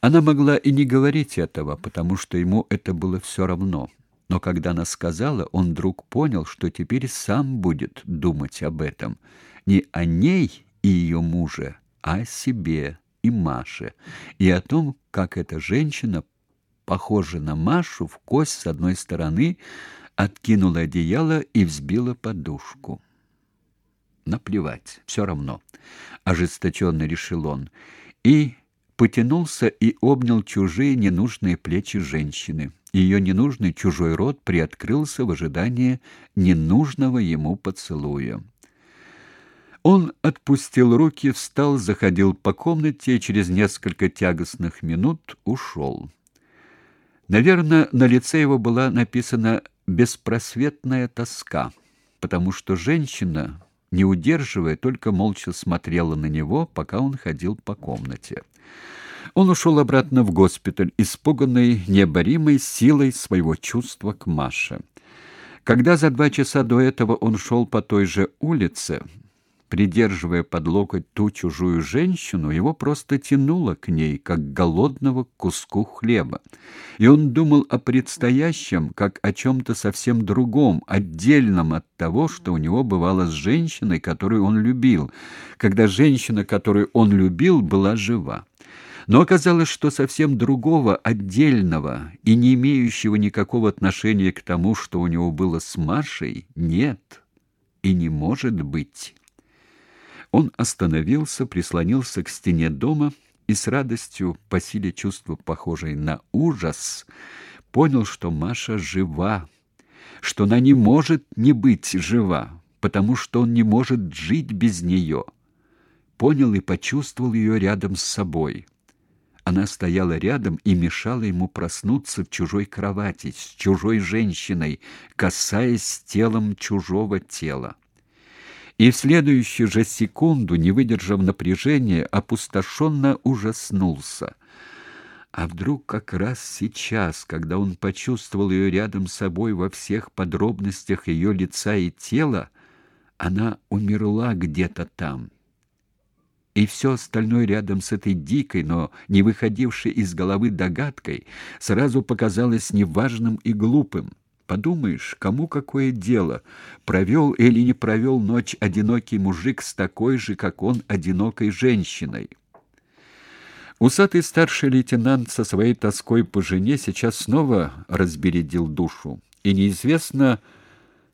Она могла и не говорить этого, потому что ему это было все равно. Но когда она сказала, он вдруг понял, что теперь сам будет думать об этом, не о ней и ее муже, а о себе и Маше, и о том, как эта женщина, похожа на Машу, в кость с одной стороны откинула одеяло и взбила подушку. Наплевать, все равно, ожесточенно решил он. И потянулся и обнял чужие ненужные плечи женщины. Ее ненужный чужой рот приоткрылся в ожидании ненужного ему поцелуя. Он отпустил руки, встал, заходил по комнате и через несколько тягостных минут ушел. Наверное, на лице его была написана беспросветная тоска, потому что женщина, не удерживая, только молча смотрела на него, пока он ходил по комнате. Он ушел обратно в госпиталь, испуганный необоримой силой своего чувства к Маше. Когда за два часа до этого он шел по той же улице, придерживая под локоть ту чужую женщину, его просто тянуло к ней, как голодного к куску хлеба. И он думал о предстоящем, как о чем-то совсем другом, отдельном от того, что у него бывало с женщиной, которую он любил, когда женщина, которую он любил, была жива. Но оказалось, что совсем другого, отдельного и не имеющего никакого отношения к тому, что у него было с Машей, нет и не может быть. Он остановился, прислонился к стене дома и с радостью, по силе чувства, похожей на ужас, понял, что Маша жива, что она не может не быть жива, потому что он не может жить без нее. Понял и почувствовал ее рядом с собой. Она стояла рядом и мешала ему проснуться в чужой кровати с чужой женщиной, касаясь телом чужого тела и в следующую же секунду, не выдержав напряжения, опустошенно ужаснулся. А вдруг как раз сейчас, когда он почувствовал ее рядом с собой во всех подробностях ее лица и тела, она умерла где-то там. И все остальное рядом с этой дикой, но не выходившей из головы догадкой, сразу показалось неважным и глупым. Подумаешь, кому какое дело, провел или не провел ночь одинокий мужик с такой же, как он, одинокой женщиной. Усатый старший лейтенант со своей тоской по жене сейчас снова разбередил душу, и неизвестно,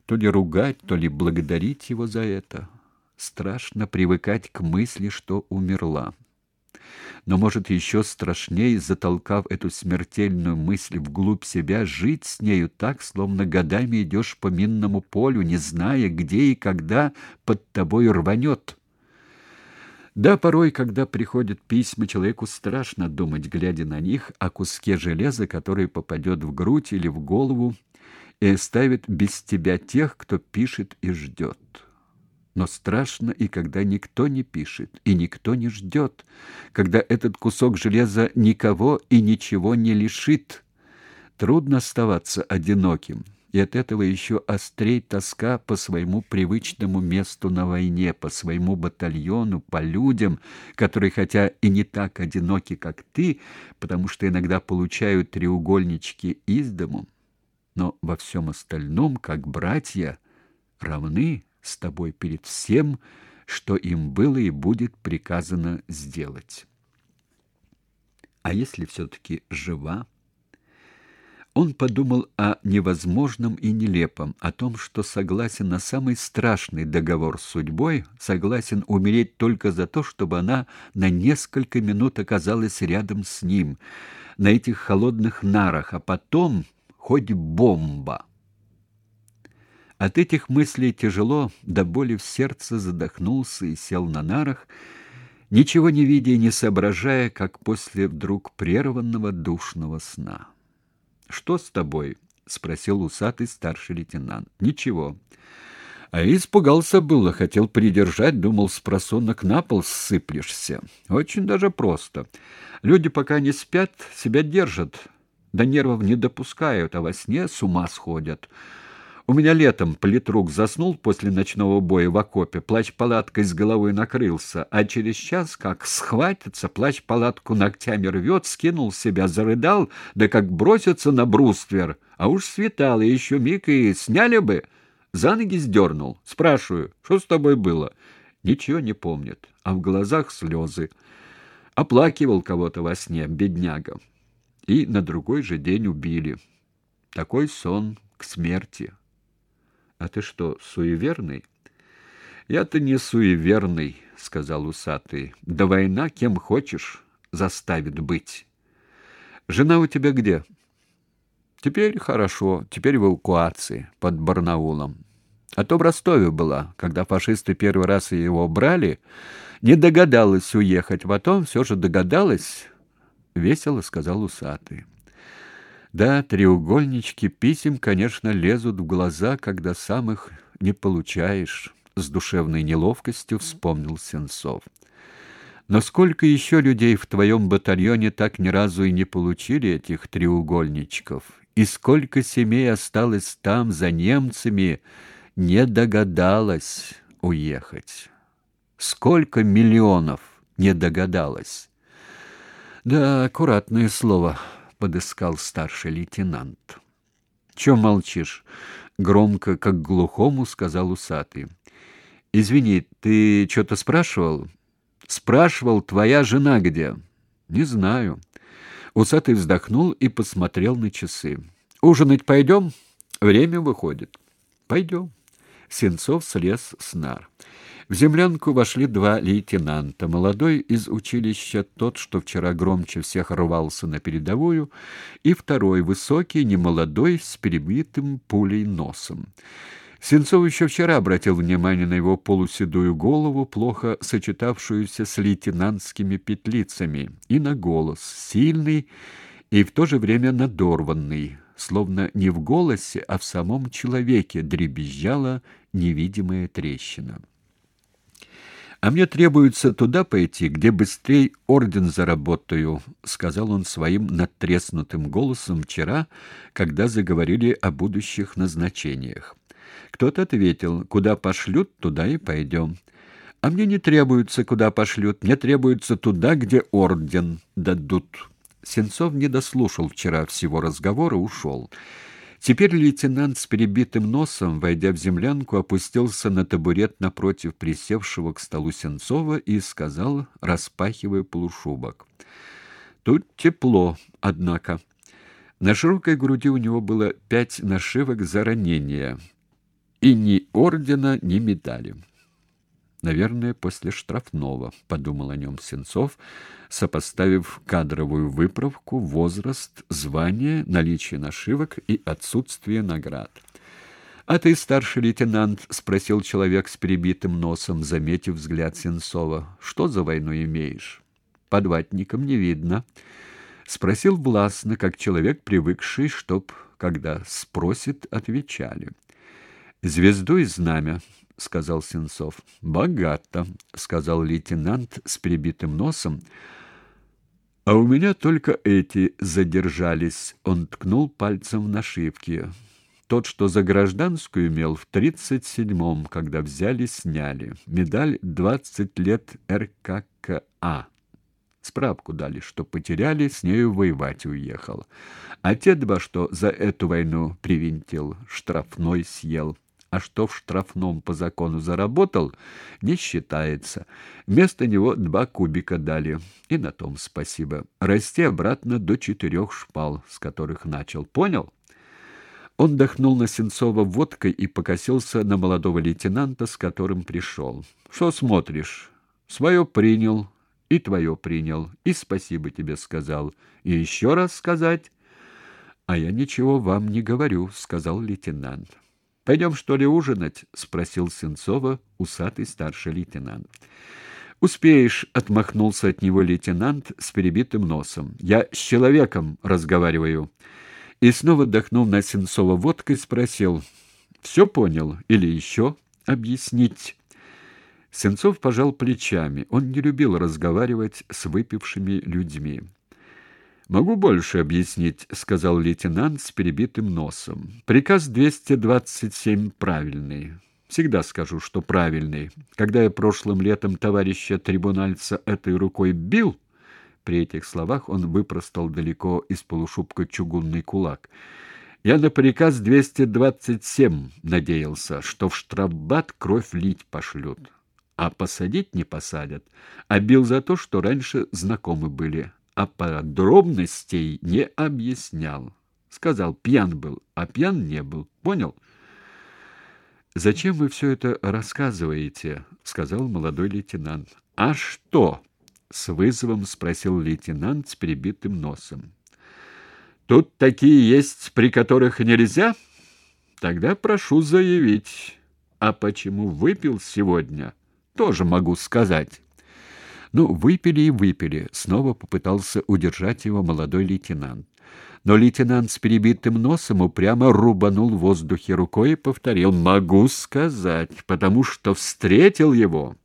то ли ругать, то ли благодарить его за это. Страшно привыкать к мысли, что умерла но, может, еще страшнее, затолкав эту смертельную мысль вглубь себя, жить с нею так, словно годами идешь по минному полю, не зная, где и когда под тобой рванет. Да, порой, когда приходят письма, человеку страшно думать, глядя на них, о куске железа, который попадет в грудь или в голову и оставит без тебя тех, кто пишет и ждет. Но страшно и когда никто не пишет, и никто не ждет, когда этот кусок железа никого и ничего не лишит. Трудно оставаться одиноким, и от этого еще острей тоска по своему привычному месту на войне, по своему батальону, по людям, которые хотя и не так одиноки, как ты, потому что иногда получают треугольнички из дому, но во всем остальном, как братья, равны с тобой перед всем, что им было и будет приказано сделать. А если все таки жива? Он подумал о невозможном и нелепом, о том, что согласен на самый страшный договор с судьбой, согласен умереть только за то, чтобы она на несколько минут оказалась рядом с ним, на этих холодных нарах, а потом хоть бомба. От этих мыслей тяжело, до боли в сердце задохнулся и сел на нарах, ничего не видя и не соображая, как после вдруг прерванного душного сна. «Что с тобой?» — спросил усатый старший лейтенант. «Ничего». А испугался было, хотел придержать, думал, с просонок на пол сыплешься. Очень даже просто. Люди, пока не спят, себя держат, до нервов не допускают, а во сне с ума сходят. У меня летом политрук заснул после ночного боя в окопе, плащ-палаткой с головой накрылся, а через час, как схватится, плащ-палатку ногтями рвет, скинул себя, зарыдал, да как бросится на бруствер. А уж светало, еще миг и сняли бы. За ноги сдернул. Спрашиваю, что с тобой было? Ничего не помнит, а в глазах слезы. Оплакивал кого-то во сне, бедняга. И на другой же день убили. Такой сон к смерти. А ты что, суеверный? Я-то не суеверный, сказал усатый. Да война кем хочешь заставит быть. Жена у тебя где? Теперь хорошо, теперь в эвакуации под Барнаулом. А то в Ростове была, когда фашисты первый раз его брали, не догадалась уехать, потом все же догадалась, весело сказал усатый. Да, треугольнички писем, конечно, лезут в глаза, когда сам их не получаешь, с душевной неловкостью вспомнил Сенцов. Но сколько еще людей в твоем батальоне так ни разу и не получили этих треугольничков? И сколько семей осталось там за немцами, не догадалась уехать? Сколько миллионов не догадалась? Да, аккуратное слово подыскал старший лейтенант. Чем молчишь? громко, как глухому, сказал усатый. Извини, ты что-то спрашивал? Спрашивал, твоя жена где? Не знаю. Усатый вздохнул и посмотрел на часы. Ужинать пойдем? Время выходит. Пойдем. Сенцов слез с нар. В землянку вошли два лейтенанта. Молодой из училища, тот, что вчера громче всех рвался на передовую, и второй, высокий, немолодой, с перебитым пулей носом. Сенцов еще вчера обратил внимание на его полуседую голову, плохо сочетавшуюся с лейтенантскими петлицами, и на голос, сильный и в то же время надорванный, словно не в голосе, а в самом человеке дребезжала невидимая трещина. А мне требуется туда пойти, где быстрей орден заработаю, сказал он своим надтреснутым голосом вчера, когда заговорили о будущих назначениях. Кто-то ответил: "Куда пошлют, туда и пойдем». А мне не требуется, куда пошлют, мне требуется туда, где орден дадут. Сенцов не дослушал вчера всего разговора, ушел. Теперь лейтенант с перебитым носом, войдя в землянку, опустился на табурет напротив присевшего к столу Сенцова и сказал, распахивая полушубок: "Тут тепло, однако". На широкой груди у него было пять нашивок за ранение, и ни ордена, ни медали. Наверное, после штрафного, подумал о нем Сенцов, сопоставив кадровую выправку, возраст, звание, наличие нашивок и отсутствие наград. А ты, старший лейтенант, спросил человек с перебитым носом, заметив взгляд Сенцова. Что за войну имеешь? Под не видно. Спросил властно, как человек, привыкший, чтоб, когда спросит, отвечали. Звезду и знамя, — сказал Сенцов. — Богато, — сказал лейтенант с прибитым носом. — А у меня только эти задержались. Он ткнул пальцем в нашивки. Тот, что за гражданскую имел, в тридцать седьмом, когда взяли, сняли. Медаль «Двадцать лет РККА». Справку дали, что потеряли, с нею воевать уехал. А те два, что за эту войну привинтил, штрафной съел а что в штрафном по закону заработал, не считается. Вместо него два кубика дали, и на том спасибо. Расти обратно до четырех шпал, с которых начал. Понял? Он дохнул на Сенцова водкой и покосился на молодого лейтенанта, с которым пришел. Что смотришь? Свое принял, и твое принял, и спасибо тебе сказал. И еще раз сказать? А я ничего вам не говорю, сказал лейтенант. Пойдем, что ли, ужинать? спросил Сенцова усатый старший лейтенант. Успеешь, отмахнулся от него лейтенант с перебитым носом. Я с человеком разговариваю. И снова вдохнул на Сенцова водкой, спросил: «Все понял или еще объяснить?" Сенцов пожал плечами. Он не любил разговаривать с выпившими людьми. Могу больше объяснить, сказал лейтенант с перебитым носом. Приказ 227 правильный. Всегда скажу, что правильный. Когда я прошлым летом товарища трибунальца этой рукой бил, при этих словах он выпростал далеко из полушубка чугунный кулак. Я на приказ 227 надеялся, что в штрафбат кровь лить пошлют. А посадить не посадят. А бил за то, что раньше знакомы были. А подробностей не объяснял. Сказал, пьян был, а пьян не был. Понял? «Зачем вы все это рассказываете?» — сказал молодой лейтенант. «А что?» — с вызовом спросил лейтенант с перебитым носом. «Тут такие есть, при которых нельзя? Тогда прошу заявить. А почему выпил сегодня, тоже могу сказать». Ну, выпили и выпили, снова попытался удержать его молодой лейтенант. Но лейтенант с перебитым носом упрямо рубанул в воздухе рукой и повторил «Могу сказать, потому что встретил его»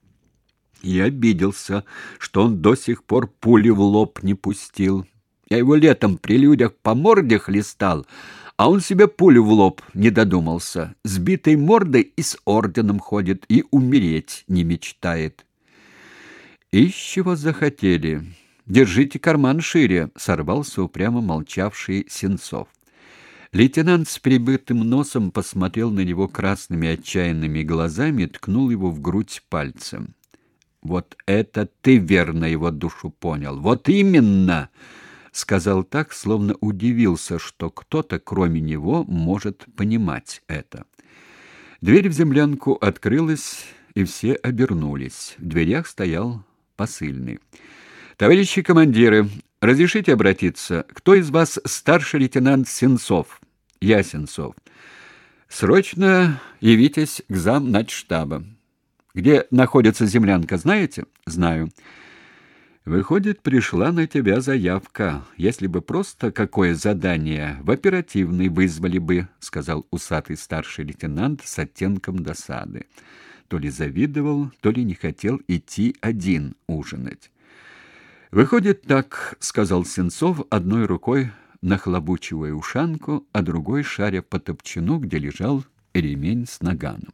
и обиделся, что он до сих пор пули в лоб не пустил. Я его летом при людях по морде хлестал, а он себе пулю в лоб не додумался. Сбитой мордой и с орденом ходит, и умереть не мечтает. «Из чего захотели? Держите карман шире!» — сорвался упрямо молчавший Сенцов. Лейтенант с прибытым носом посмотрел на него красными отчаянными глазами ткнул его в грудь пальцем. «Вот это ты верно его душу понял! Вот именно!» — сказал так, словно удивился, что кто-то, кроме него, может понимать это. Дверь в землянку открылась, и все обернулись. В дверях стоял посыльный. Товарищи командиры, разрешите обратиться? Кто из вас старший лейтенант Сенцов? Я Сенцов. Срочно явитесь к зам начштаба. Где находится землянка, знаете? Знаю. Выходит, пришла на тебя заявка. Если бы просто какое задание, в оперативный вызвали бы, сказал усатый старший лейтенант с оттенком досады то ли завидовал, то ли не хотел идти один ужинать. Выходит так, сказал Сенцов, одной рукой нахлобучивая ушанку, а другой шаря по топчину, где лежал ремень с наганом.